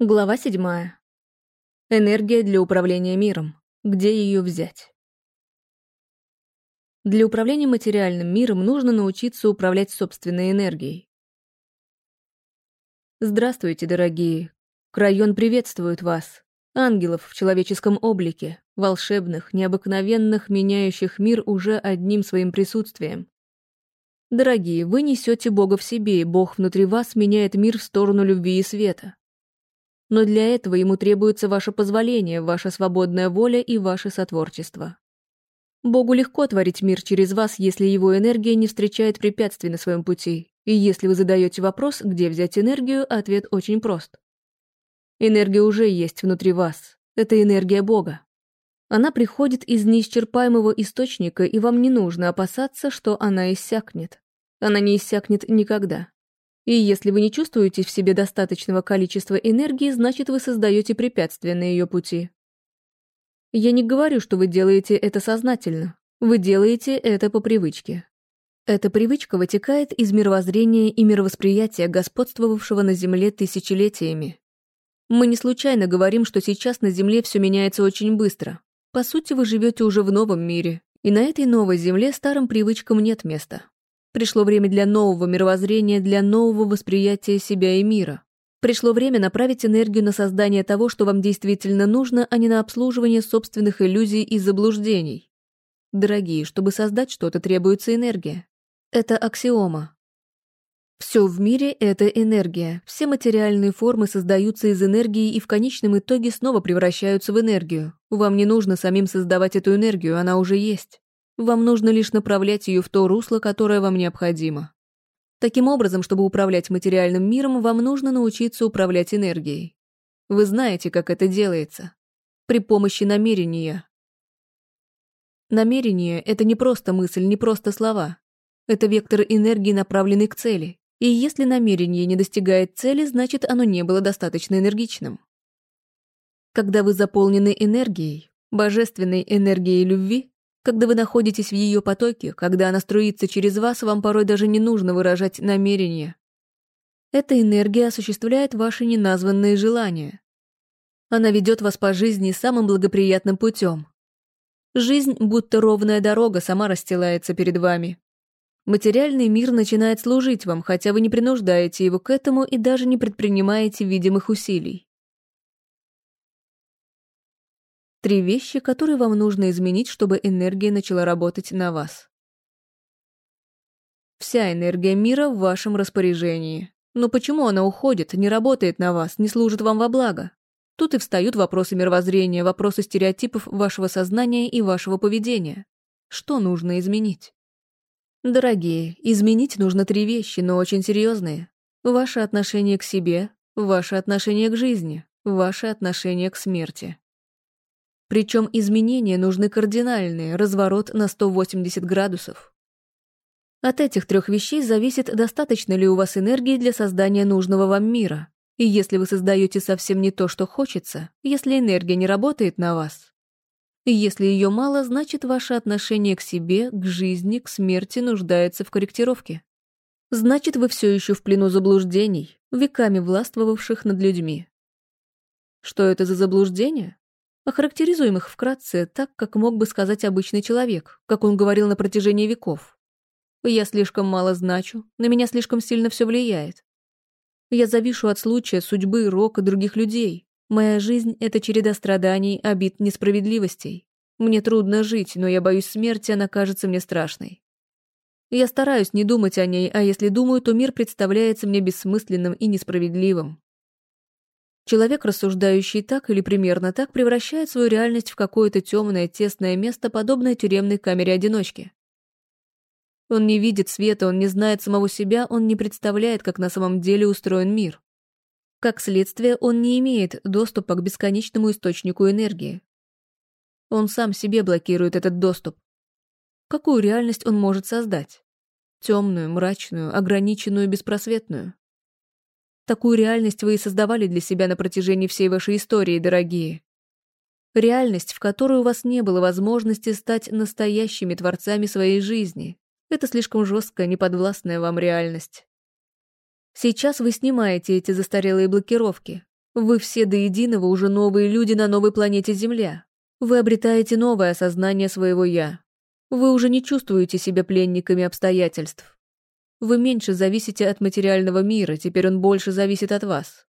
Глава седьмая. Энергия для управления миром. Где ее взять? Для управления материальным миром нужно научиться управлять собственной энергией. Здравствуйте, дорогие. Крайон приветствует вас. Ангелов в человеческом облике, волшебных, необыкновенных, меняющих мир уже одним своим присутствием. Дорогие, вы несете Бога в себе, и Бог внутри вас меняет мир в сторону любви и света. Но для этого ему требуется ваше позволение, ваша свободная воля и ваше сотворчество. Богу легко творить мир через вас, если его энергия не встречает препятствий на своем пути. И если вы задаете вопрос, где взять энергию, ответ очень прост. Энергия уже есть внутри вас. Это энергия Бога. Она приходит из неисчерпаемого источника, и вам не нужно опасаться, что она иссякнет. Она не иссякнет никогда. И если вы не чувствуете в себе достаточного количества энергии, значит, вы создаете препятствия на ее пути. Я не говорю, что вы делаете это сознательно. Вы делаете это по привычке. Эта привычка вытекает из мировоззрения и мировосприятия, господствовавшего на Земле тысячелетиями. Мы не случайно говорим, что сейчас на Земле все меняется очень быстро. По сути, вы живете уже в новом мире, и на этой новой Земле старым привычкам нет места. Пришло время для нового мировоззрения, для нового восприятия себя и мира. Пришло время направить энергию на создание того, что вам действительно нужно, а не на обслуживание собственных иллюзий и заблуждений. Дорогие, чтобы создать что-то, требуется энергия. Это аксиома. Все в мире — это энергия. Все материальные формы создаются из энергии и в конечном итоге снова превращаются в энергию. Вам не нужно самим создавать эту энергию, она уже есть. Вам нужно лишь направлять ее в то русло, которое вам необходимо. Таким образом, чтобы управлять материальным миром, вам нужно научиться управлять энергией. Вы знаете, как это делается. При помощи намерения. Намерение — это не просто мысль, не просто слова. Это вектор энергии, направленный к цели. И если намерение не достигает цели, значит, оно не было достаточно энергичным. Когда вы заполнены энергией, божественной энергией любви, когда вы находитесь в ее потоке, когда она струится через вас, вам порой даже не нужно выражать намерения. Эта энергия осуществляет ваши неназванные желания. Она ведет вас по жизни самым благоприятным путем. Жизнь, будто ровная дорога, сама расстилается перед вами. Материальный мир начинает служить вам, хотя вы не принуждаете его к этому и даже не предпринимаете видимых усилий. Три вещи, которые вам нужно изменить, чтобы энергия начала работать на вас. Вся энергия мира в вашем распоряжении. Но почему она уходит, не работает на вас, не служит вам во благо? Тут и встают вопросы мировоззрения, вопросы стереотипов вашего сознания и вашего поведения. Что нужно изменить? Дорогие, изменить нужно три вещи, но очень серьезные. Ваше отношение к себе, ваше отношение к жизни, ваше отношение к смерти. Причем изменения нужны кардинальные, разворот на 180 градусов. От этих трех вещей зависит, достаточно ли у вас энергии для создания нужного вам мира. И если вы создаете совсем не то, что хочется, если энергия не работает на вас, если ее мало, значит ваше отношение к себе, к жизни, к смерти нуждается в корректировке. Значит, вы все еще в плену заблуждений, веками властвовавших над людьми. Что это за заблуждения? Охарактеризуем их вкратце так, как мог бы сказать обычный человек, как он говорил на протяжении веков. Я слишком мало значу, на меня слишком сильно все влияет. Я завишу от случая, судьбы, рока других людей. Моя жизнь — это череда страданий, обид, несправедливостей. Мне трудно жить, но я боюсь смерти, она кажется мне страшной. Я стараюсь не думать о ней, а если думаю, то мир представляется мне бессмысленным и несправедливым. Человек, рассуждающий так или примерно так, превращает свою реальность в какое-то темное, тесное место, подобное тюремной камере одиночки. Он не видит света, он не знает самого себя, он не представляет, как на самом деле устроен мир. Как следствие, он не имеет доступа к бесконечному источнику энергии. Он сам себе блокирует этот доступ. Какую реальность он может создать? Темную, мрачную, ограниченную, беспросветную. Такую реальность вы и создавали для себя на протяжении всей вашей истории, дорогие. Реальность, в которой у вас не было возможности стать настоящими творцами своей жизни. Это слишком жесткая, неподвластная вам реальность. Сейчас вы снимаете эти застарелые блокировки. Вы все до единого уже новые люди на новой планете Земля. Вы обретаете новое осознание своего «я». Вы уже не чувствуете себя пленниками обстоятельств. Вы меньше зависите от материального мира, теперь он больше зависит от вас.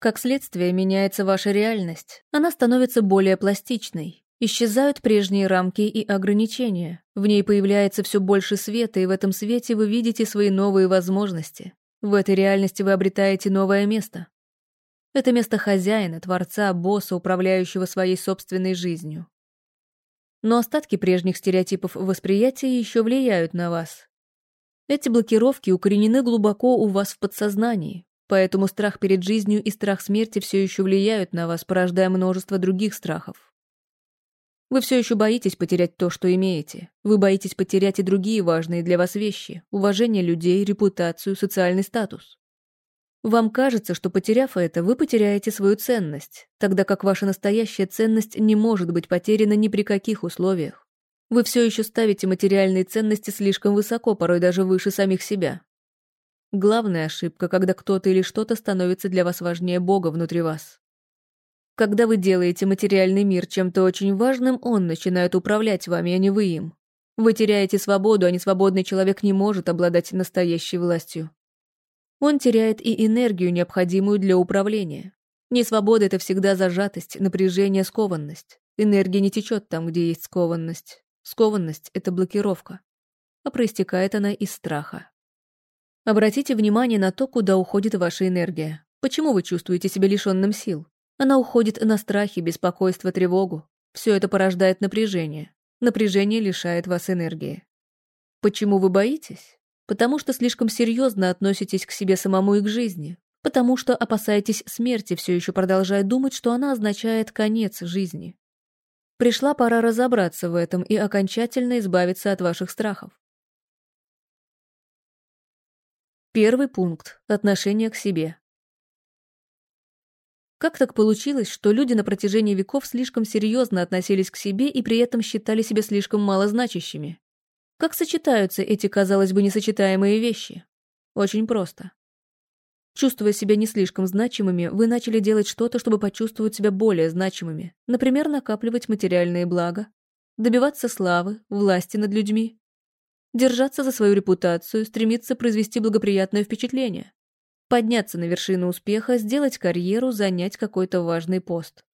Как следствие, меняется ваша реальность. Она становится более пластичной. Исчезают прежние рамки и ограничения. В ней появляется все больше света, и в этом свете вы видите свои новые возможности. В этой реальности вы обретаете новое место. Это место хозяина, творца, босса, управляющего своей собственной жизнью. Но остатки прежних стереотипов восприятия еще влияют на вас. Эти блокировки укоренены глубоко у вас в подсознании, поэтому страх перед жизнью и страх смерти все еще влияют на вас, порождая множество других страхов. Вы все еще боитесь потерять то, что имеете. Вы боитесь потерять и другие важные для вас вещи – уважение людей, репутацию, социальный статус. Вам кажется, что потеряв это, вы потеряете свою ценность, тогда как ваша настоящая ценность не может быть потеряна ни при каких условиях. Вы все еще ставите материальные ценности слишком высоко, порой даже выше самих себя. Главная ошибка, когда кто-то или что-то становится для вас важнее Бога внутри вас. Когда вы делаете материальный мир чем-то очень важным, он начинает управлять вами, а не вы им. Вы теряете свободу, а несвободный человек не может обладать настоящей властью. Он теряет и энергию, необходимую для управления. Несвобода — это всегда зажатость, напряжение, скованность. Энергия не течет там, где есть скованность. Скованность — это блокировка. А проистекает она из страха. Обратите внимание на то, куда уходит ваша энергия. Почему вы чувствуете себя лишенным сил? Она уходит на страхи, беспокойство, тревогу. Все это порождает напряжение. Напряжение лишает вас энергии. Почему вы боитесь? Потому что слишком серьезно относитесь к себе самому и к жизни. Потому что опасаетесь смерти, все еще продолжая думать, что она означает конец жизни. Пришла пора разобраться в этом и окончательно избавиться от ваших страхов. Первый пункт – отношение к себе. Как так получилось, что люди на протяжении веков слишком серьезно относились к себе и при этом считали себя слишком малозначащими? Как сочетаются эти, казалось бы, несочетаемые вещи? Очень просто. Чувствуя себя не слишком значимыми, вы начали делать что-то, чтобы почувствовать себя более значимыми. Например, накапливать материальные блага, добиваться славы, власти над людьми, держаться за свою репутацию, стремиться произвести благоприятное впечатление, подняться на вершину успеха, сделать карьеру, занять какой-то важный пост.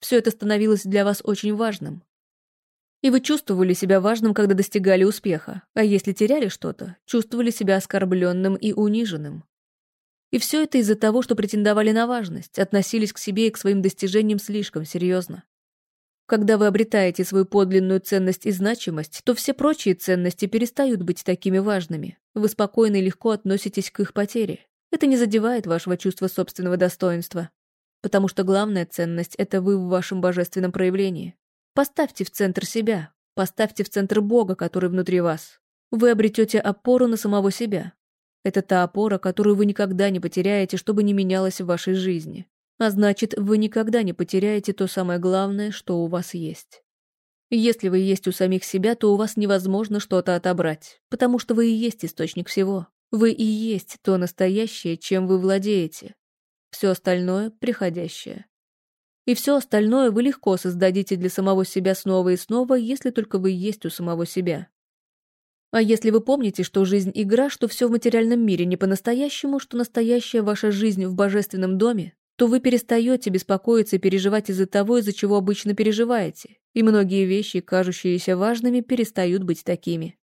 Все это становилось для вас очень важным. И вы чувствовали себя важным, когда достигали успеха, а если теряли что-то, чувствовали себя оскорбленным и униженным. И все это из-за того, что претендовали на важность, относились к себе и к своим достижениям слишком серьезно. Когда вы обретаете свою подлинную ценность и значимость, то все прочие ценности перестают быть такими важными. Вы спокойно и легко относитесь к их потере. Это не задевает вашего чувства собственного достоинства. Потому что главная ценность — это вы в вашем божественном проявлении. Поставьте в центр себя, поставьте в центр Бога, который внутри вас. Вы обретете опору на самого себя. Это та опора, которую вы никогда не потеряете, чтобы не менялось в вашей жизни. А значит, вы никогда не потеряете то самое главное, что у вас есть. Если вы есть у самих себя, то у вас невозможно что-то отобрать, потому что вы и есть источник всего. Вы и есть то настоящее, чем вы владеете. Все остальное — приходящее. И все остальное вы легко создадите для самого себя снова и снова, если только вы есть у самого себя. А если вы помните, что жизнь — игра, что все в материальном мире не по-настоящему, что настоящая ваша жизнь в божественном доме, то вы перестаете беспокоиться и переживать из-за того, из-за чего обычно переживаете, и многие вещи, кажущиеся важными, перестают быть такими.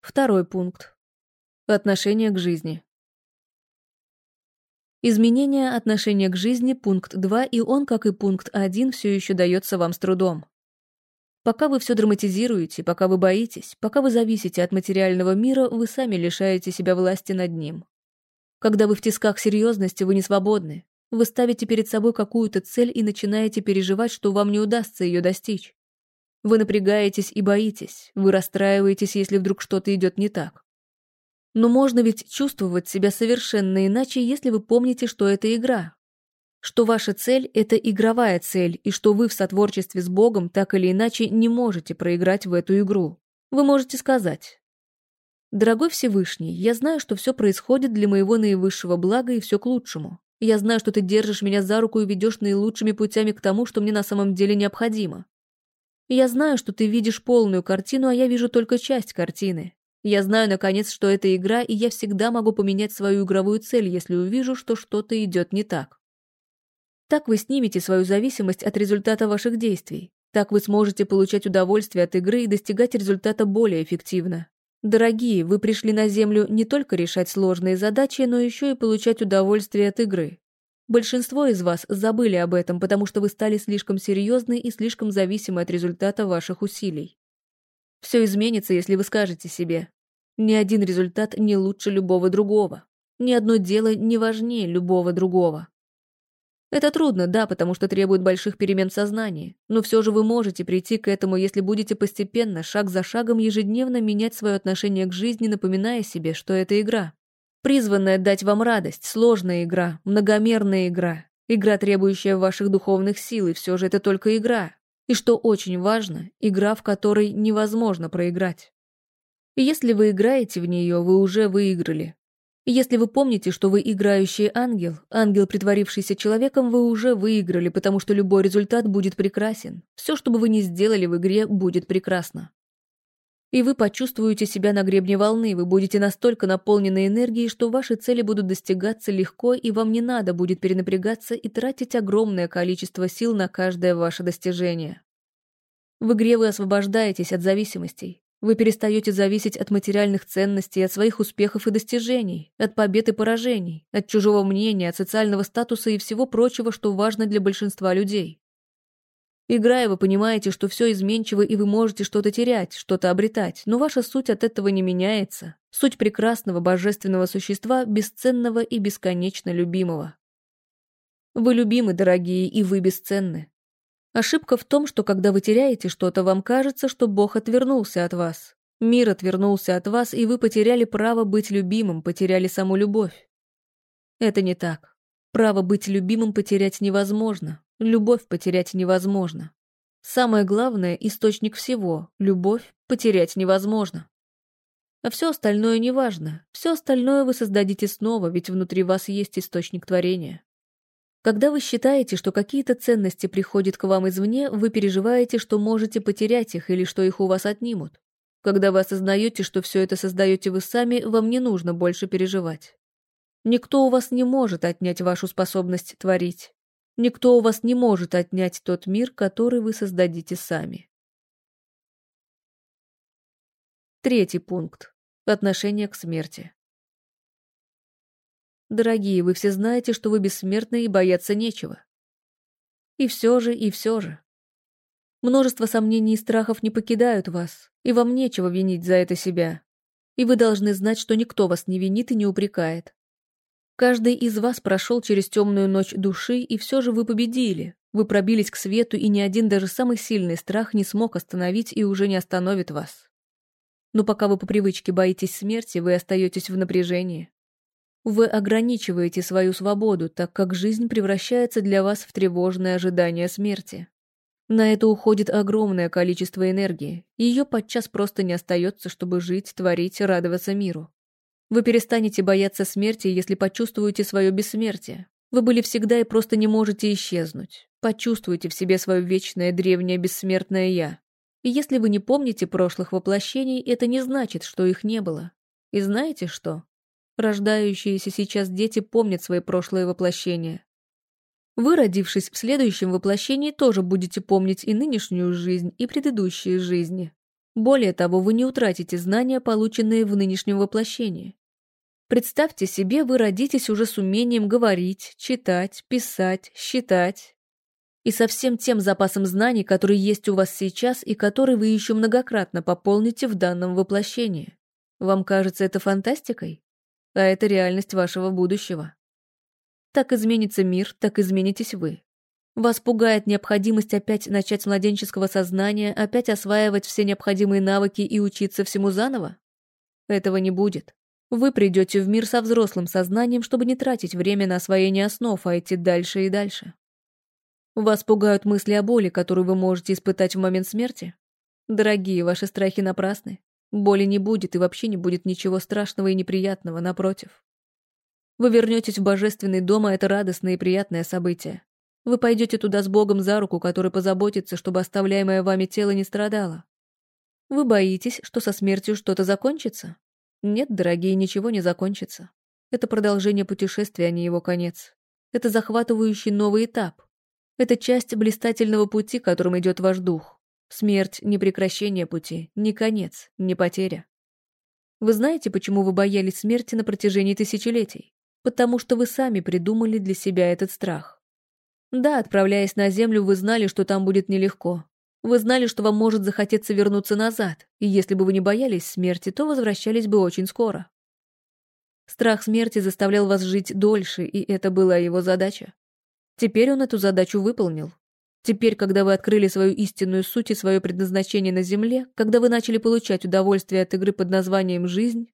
Второй пункт. Отношение к жизни. Изменение отношения к жизни – пункт 2, и он, как и пункт 1, все еще дается вам с трудом. Пока вы все драматизируете, пока вы боитесь, пока вы зависите от материального мира, вы сами лишаете себя власти над ним. Когда вы в тисках серьезности, вы не свободны. Вы ставите перед собой какую-то цель и начинаете переживать, что вам не удастся ее достичь. Вы напрягаетесь и боитесь, вы расстраиваетесь, если вдруг что-то идет не так. Но можно ведь чувствовать себя совершенно иначе, если вы помните, что это игра. Что ваша цель – это игровая цель, и что вы в сотворчестве с Богом так или иначе не можете проиграть в эту игру. Вы можете сказать Дорогой Всевышний, я знаю, что все происходит для моего наивысшего блага и все к лучшему. Я знаю, что ты держишь меня за руку и ведешь наилучшими путями к тому, что мне на самом деле необходимо. Я знаю, что ты видишь полную картину, а я вижу только часть картины. Я знаю, наконец, что это игра, и я всегда могу поменять свою игровую цель, если увижу, что что-то идет не так. Так вы снимете свою зависимость от результата ваших действий. Так вы сможете получать удовольствие от игры и достигать результата более эффективно. Дорогие, вы пришли на Землю не только решать сложные задачи, но еще и получать удовольствие от игры. Большинство из вас забыли об этом, потому что вы стали слишком серьезны и слишком зависимы от результата ваших усилий. Все изменится, если вы скажете себе «Ни один результат не лучше любого другого. Ни одно дело не важнее любого другого». Это трудно, да, потому что требует больших перемен в сознании, но все же вы можете прийти к этому, если будете постепенно, шаг за шагом, ежедневно менять свое отношение к жизни, напоминая себе, что это игра. Призванная дать вам радость, сложная игра, многомерная игра, игра, требующая ваших духовных сил, и все же это только игра. И что очень важно, игра, в которой невозможно проиграть. И если вы играете в нее, вы уже выиграли. Если вы помните, что вы играющий ангел, ангел, притворившийся человеком, вы уже выиграли, потому что любой результат будет прекрасен. Все, что бы вы ни сделали в игре, будет прекрасно. И вы почувствуете себя на гребне волны, вы будете настолько наполнены энергией, что ваши цели будут достигаться легко, и вам не надо будет перенапрягаться и тратить огромное количество сил на каждое ваше достижение. В игре вы освобождаетесь от зависимостей, вы перестаете зависеть от материальных ценностей, от своих успехов и достижений, от побед и поражений, от чужого мнения, от социального статуса и всего прочего, что важно для большинства людей. Играя, вы понимаете, что все изменчиво, и вы можете что-то терять, что-то обретать, но ваша суть от этого не меняется. Суть прекрасного божественного существа, бесценного и бесконечно любимого. Вы любимы, дорогие, и вы бесценны. Ошибка в том, что когда вы теряете что-то, вам кажется, что Бог отвернулся от вас. Мир отвернулся от вас, и вы потеряли право быть любимым, потеряли саму любовь. Это не так. Право быть любимым потерять невозможно. Любовь потерять невозможно. Самое главное – источник всего – любовь потерять невозможно. А все остальное неважно. Все остальное вы создадите снова, ведь внутри вас есть источник творения. Когда вы считаете, что какие-то ценности приходят к вам извне, вы переживаете, что можете потерять их или что их у вас отнимут. Когда вы осознаете, что все это создаете вы сами, вам не нужно больше переживать. Никто у вас не может отнять вашу способность творить. Никто у вас не может отнять тот мир, который вы создадите сами. Третий пункт. Отношение к смерти. Дорогие, вы все знаете, что вы бессмертны и бояться нечего. И все же, и все же. Множество сомнений и страхов не покидают вас, и вам нечего винить за это себя. И вы должны знать, что никто вас не винит и не упрекает. Каждый из вас прошел через темную ночь души, и все же вы победили. Вы пробились к свету, и ни один даже самый сильный страх не смог остановить и уже не остановит вас. Но пока вы по привычке боитесь смерти, вы остаетесь в напряжении. Вы ограничиваете свою свободу, так как жизнь превращается для вас в тревожное ожидание смерти. На это уходит огромное количество энергии, и ее подчас просто не остается, чтобы жить, творить, радоваться миру. Вы перестанете бояться смерти, если почувствуете свое бессмертие. Вы были всегда и просто не можете исчезнуть. Почувствуйте в себе свое вечное, древнее, бессмертное «я». И если вы не помните прошлых воплощений, это не значит, что их не было. И знаете что? Рождающиеся сейчас дети помнят свои прошлые воплощения. Вы, родившись в следующем воплощении, тоже будете помнить и нынешнюю жизнь, и предыдущие жизни. Более того, вы не утратите знания, полученные в нынешнем воплощении. Представьте себе, вы родитесь уже с умением говорить, читать, писать, считать. И со всем тем запасом знаний, который есть у вас сейчас и который вы еще многократно пополните в данном воплощении. Вам кажется это фантастикой? А это реальность вашего будущего. Так изменится мир, так изменитесь вы. Вас пугает необходимость опять начать с младенческого сознания, опять осваивать все необходимые навыки и учиться всему заново? Этого не будет. Вы придете в мир со взрослым сознанием, чтобы не тратить время на освоение основ, а идти дальше и дальше. Вас пугают мысли о боли, которую вы можете испытать в момент смерти? Дорогие, ваши страхи напрасны. Боли не будет и вообще не будет ничего страшного и неприятного, напротив. Вы вернетесь в божественный дом, а это радостное и приятное событие. Вы пойдете туда с Богом за руку, который позаботится, чтобы оставляемое вами тело не страдало. Вы боитесь, что со смертью что-то закончится? Нет, дорогие, ничего не закончится. Это продолжение путешествия, а не его конец. Это захватывающий новый этап. Это часть блистательного пути, которым идет ваш дух. Смерть — не прекращение пути, не конец, не потеря. Вы знаете, почему вы боялись смерти на протяжении тысячелетий? Потому что вы сами придумали для себя этот страх. Да, отправляясь на Землю, вы знали, что там будет нелегко. Вы знали, что вам может захотеться вернуться назад, и если бы вы не боялись смерти, то возвращались бы очень скоро. Страх смерти заставлял вас жить дольше, и это была его задача. Теперь он эту задачу выполнил. Теперь, когда вы открыли свою истинную суть и свое предназначение на Земле, когда вы начали получать удовольствие от игры под названием «Жизнь»,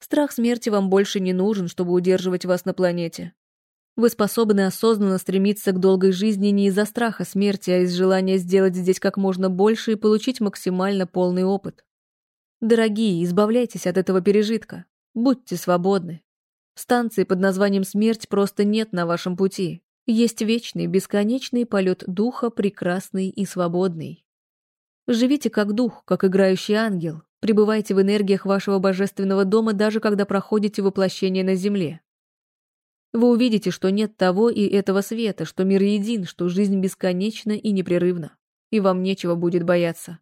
страх смерти вам больше не нужен, чтобы удерживать вас на планете. Вы способны осознанно стремиться к долгой жизни не из-за страха смерти, а из желания сделать здесь как можно больше и получить максимально полный опыт. Дорогие, избавляйтесь от этого пережитка. Будьте свободны. Станции под названием «Смерть» просто нет на вашем пути. Есть вечный, бесконечный полет духа, прекрасный и свободный. Живите как дух, как играющий ангел. Пребывайте в энергиях вашего божественного дома, даже когда проходите воплощение на земле. Вы увидите, что нет того и этого света, что мир един, что жизнь бесконечна и непрерывна, и вам нечего будет бояться.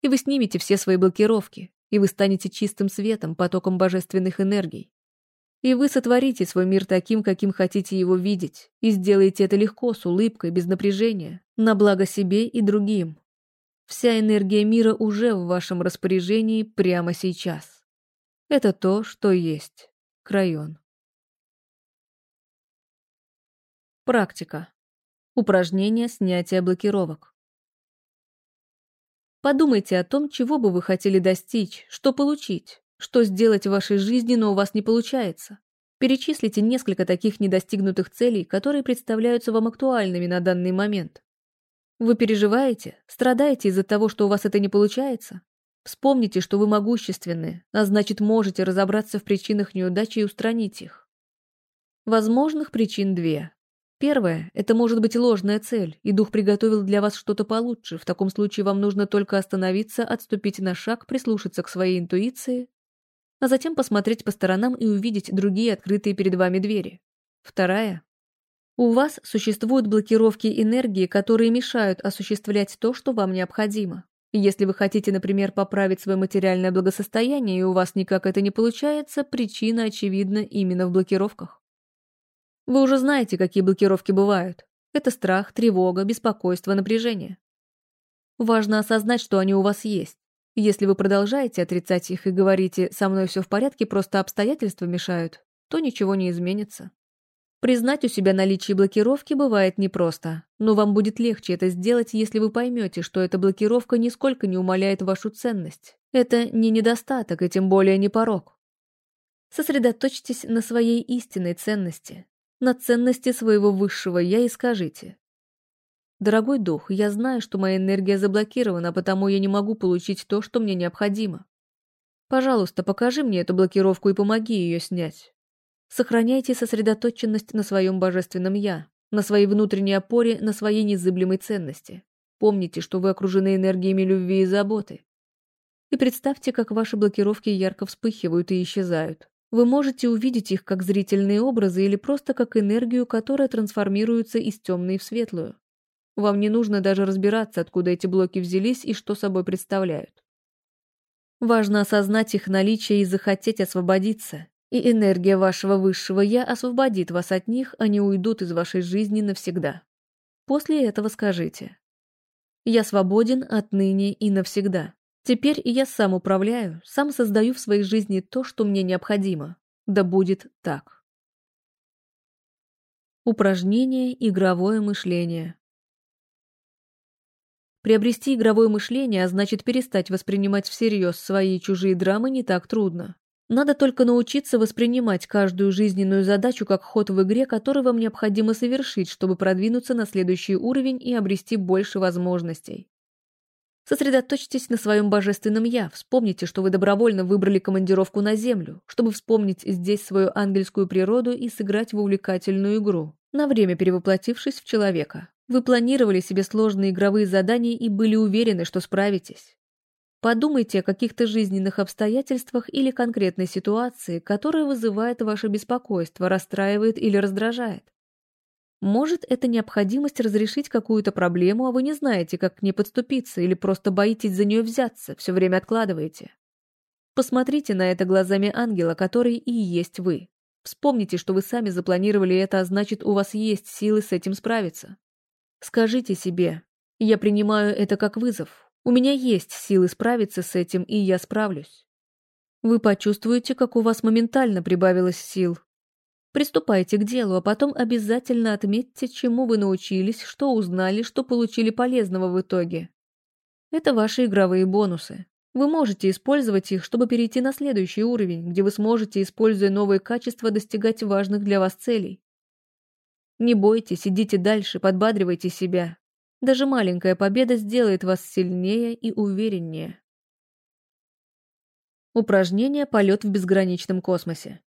И вы снимете все свои блокировки, и вы станете чистым светом, потоком божественных энергий. И вы сотворите свой мир таким, каким хотите его видеть, и сделаете это легко, с улыбкой, без напряжения, на благо себе и другим. Вся энергия мира уже в вашем распоряжении прямо сейчас. Это то, что есть. Крайон. Практика. Упражнение снятия блокировок. Подумайте о том, чего бы вы хотели достичь, что получить, что сделать в вашей жизни, но у вас не получается. Перечислите несколько таких недостигнутых целей, которые представляются вам актуальными на данный момент. Вы переживаете, страдаете из-за того, что у вас это не получается? Вспомните, что вы могущественны, а значит можете разобраться в причинах неудачи и устранить их. Возможных причин две. Первое – это может быть ложная цель, и дух приготовил для вас что-то получше. В таком случае вам нужно только остановиться, отступить на шаг, прислушаться к своей интуиции, а затем посмотреть по сторонам и увидеть другие открытые перед вами двери. Вторая – у вас существуют блокировки энергии, которые мешают осуществлять то, что вам необходимо. Если вы хотите, например, поправить свое материальное благосостояние, и у вас никак это не получается, причина, очевидна, именно в блокировках. Вы уже знаете, какие блокировки бывают. Это страх, тревога, беспокойство, напряжение. Важно осознать, что они у вас есть. Если вы продолжаете отрицать их и говорите «со мной все в порядке, просто обстоятельства мешают», то ничего не изменится. Признать у себя наличие блокировки бывает непросто, но вам будет легче это сделать, если вы поймете, что эта блокировка нисколько не умаляет вашу ценность. Это не недостаток и тем более не порог. Сосредоточьтесь на своей истинной ценности, на ценности своего высшего «я» и скажите. «Дорогой дух, я знаю, что моя энергия заблокирована, потому я не могу получить то, что мне необходимо. Пожалуйста, покажи мне эту блокировку и помоги ее снять. Сохраняйте сосредоточенность на своем божественном «я», на своей внутренней опоре, на своей незыблемой ценности. Помните, что вы окружены энергиями любви и заботы. И представьте, как ваши блокировки ярко вспыхивают и исчезают. Вы можете увидеть их как зрительные образы или просто как энергию, которая трансформируется из темной в светлую. Вам не нужно даже разбираться, откуда эти блоки взялись и что собой представляют. Важно осознать их наличие и захотеть освободиться, и энергия вашего высшего «я» освободит вас от них, они уйдут из вашей жизни навсегда. После этого скажите «Я свободен отныне и навсегда». Теперь я сам управляю, сам создаю в своей жизни то, что мне необходимо. Да будет так. Упражнение «Игровое мышление». Приобрести игровое мышление, а значит перестать воспринимать всерьез свои и чужие драмы не так трудно. Надо только научиться воспринимать каждую жизненную задачу как ход в игре, который вам необходимо совершить, чтобы продвинуться на следующий уровень и обрести больше возможностей. Сосредоточьтесь на своем божественном «я», вспомните, что вы добровольно выбрали командировку на Землю, чтобы вспомнить здесь свою ангельскую природу и сыграть в увлекательную игру, на время перевоплотившись в человека. Вы планировали себе сложные игровые задания и были уверены, что справитесь. Подумайте о каких-то жизненных обстоятельствах или конкретной ситуации, которая вызывает ваше беспокойство, расстраивает или раздражает. Может, это необходимость разрешить какую-то проблему, а вы не знаете, как к ней подступиться, или просто боитесь за нее взяться, все время откладываете. Посмотрите на это глазами ангела, который и есть вы. Вспомните, что вы сами запланировали это, а значит, у вас есть силы с этим справиться. Скажите себе, я принимаю это как вызов. У меня есть силы справиться с этим, и я справлюсь. Вы почувствуете, как у вас моментально прибавилось сил. Приступайте к делу, а потом обязательно отметьте, чему вы научились, что узнали, что получили полезного в итоге. Это ваши игровые бонусы. Вы можете использовать их, чтобы перейти на следующий уровень, где вы сможете, используя новые качества, достигать важных для вас целей. Не бойтесь, идите дальше, подбадривайте себя. Даже маленькая победа сделает вас сильнее и увереннее. Упражнение «Полет в безграничном космосе».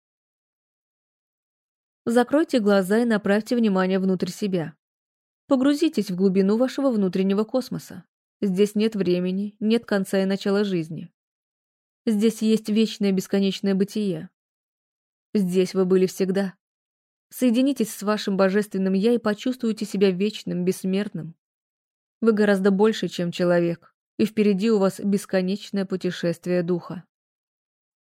Закройте глаза и направьте внимание внутрь себя. Погрузитесь в глубину вашего внутреннего космоса. Здесь нет времени, нет конца и начала жизни. Здесь есть вечное бесконечное бытие. Здесь вы были всегда. Соединитесь с вашим божественным «Я» и почувствуйте себя вечным, бессмертным. Вы гораздо больше, чем человек, и впереди у вас бесконечное путешествие духа.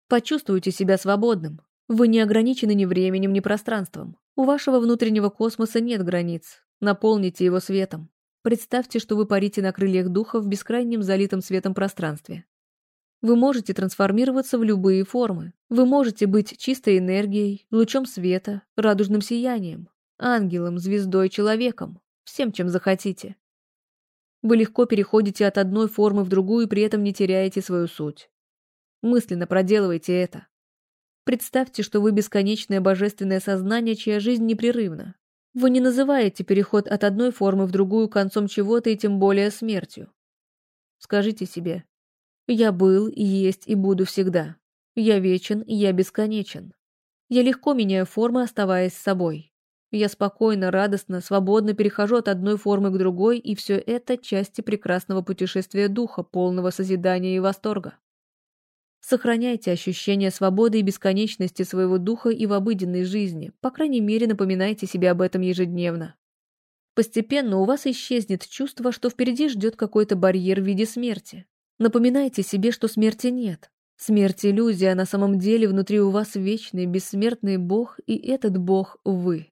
Почувствуйте себя свободным. Вы не ограничены ни временем, ни пространством. У вашего внутреннего космоса нет границ. Наполните его светом. Представьте, что вы парите на крыльях духа в бескрайнем залитом светом пространстве. Вы можете трансформироваться в любые формы. Вы можете быть чистой энергией, лучом света, радужным сиянием, ангелом, звездой, человеком, всем, чем захотите. Вы легко переходите от одной формы в другую и при этом не теряете свою суть. Мысленно проделывайте это. Представьте, что вы бесконечное божественное сознание, чья жизнь непрерывна. Вы не называете переход от одной формы в другую концом чего-то и тем более смертью. Скажите себе, я был, есть и буду всегда. Я вечен, я бесконечен. Я легко меняю формы, оставаясь собой. Я спокойно, радостно, свободно перехожу от одной формы к другой, и все это части прекрасного путешествия духа, полного созидания и восторга. Сохраняйте ощущение свободы и бесконечности своего духа и в обыденной жизни, по крайней мере, напоминайте себе об этом ежедневно. Постепенно у вас исчезнет чувство, что впереди ждет какой-то барьер в виде смерти. Напоминайте себе, что смерти нет. Смерть – иллюзия, а на самом деле внутри у вас вечный, бессмертный Бог, и этот Бог – вы.